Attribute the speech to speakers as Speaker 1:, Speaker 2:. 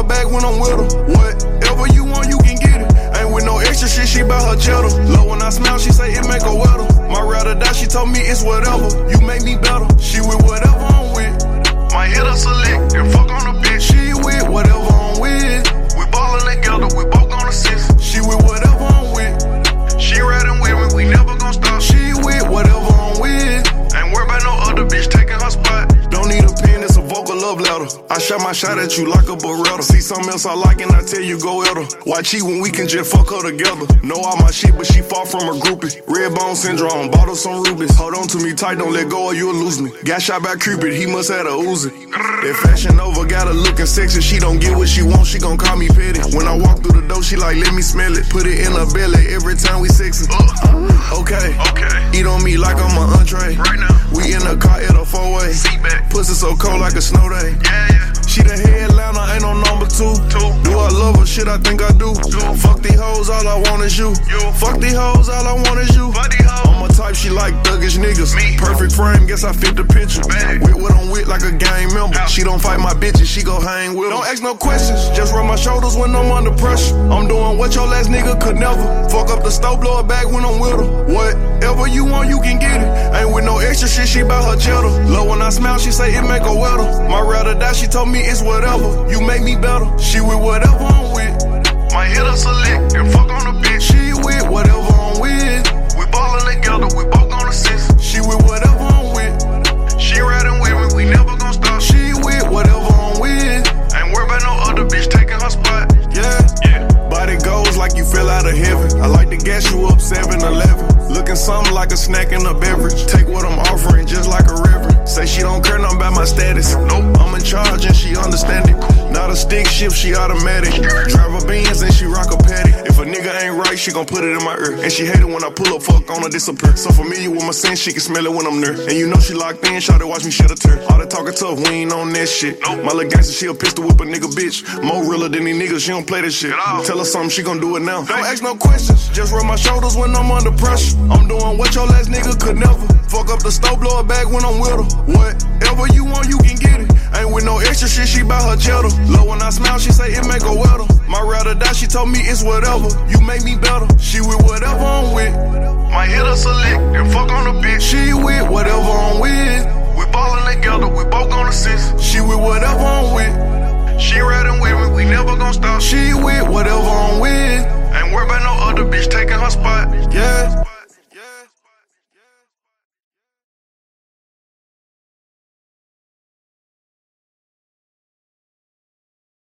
Speaker 1: it back when I'm with her. Whatever you want, you can get it. Ain't with no extra shit, she bout her cheddar. Low when I smile, she say it make her wetter. My ride or die, she told me it's whatever. You make me better. I shot my shot at you like a Beretta. See something else I like and I tell you go at her. Why cheat when we can just fuck her together? Know all my shit, but she far from a groupie. Red bone syndrome, bought her some rubies. Hold on to me tight, don't let go or you'll lose me. Got shot by Cupid, he must have a Uzi. That fashion over, got her looking sexy. She don't get what she wants, she gon' call me petty. When I walk through the door, she like, let me smell it. Put it in her belly every time we sexy. Okay,
Speaker 2: Okay.
Speaker 1: eat on me like I'm an entree.
Speaker 2: Right now.
Speaker 1: We in the car at a four way. Pussy so cold like a snow day.
Speaker 2: Yeah, yeah.
Speaker 1: She the headliner, ain't no number two.
Speaker 2: Two.
Speaker 1: Do I love her? Shit, I think I do. Fuck these hoes, all I want is you.
Speaker 2: You.
Speaker 1: Fuck these hoes, all I want is you.
Speaker 2: Buddy hoe.
Speaker 1: I'm frame, guess I fit the picture.
Speaker 2: Bag.
Speaker 1: With what I'm with like a gang member. She don't fight my bitches, she go hang with Don't ask no questions, just rub my shoulders when I'm under pressure. I'm doing what your last nigga could never. Fuck up the stove, blow it back when I'm with her. Whatever you want, you can get it. Ain't with no extra shit, she bout her cheddar. Low when I smile, she say it make her wetter. My or die, she told me it's whatever. You make me better. She with whatever I'm with. Something like a snack and a beverage. Take what I'm offering just like a reverend. Say she don't care nothing about my status. Nope. I'm in charge and she understand it. Not a stick shift, she automatic. Drive a Benz and she rock a patty. If a nigga ain't right, she gon' put it in my ear. And she hate it when I pull up, fuck on her disappear. So familiar with my sin, she can smell it when I'm near. And you know she locked in, try to watch me shed a tear. All that talking tough, we ain't on that shit. My little gangster, she a pistol whip a nigga bitch. More realer than these niggas, she don't play that shit. Tell her something, she gon' do it now. Don't ask no questions, just rub my shoulders when I'm under pressure. I'm doing what your last nigga could never. Up the stove, blow it back when I'm with her. Whatever you want, you can get it. Ain't with no extra shit, she bout her cheddar. Low when I smile, she say it make her wetter. My or die, she told me it's whatever. You make me better. She with whatever I'm with.
Speaker 2: My hit her select and fuck on the bitch.
Speaker 1: She with whatever I'm with.
Speaker 2: We ballin' together, we both gonna assist.
Speaker 1: She with whatever I'm with.
Speaker 2: She riding with me, we never gonna stop.
Speaker 1: She with whatever I'm with.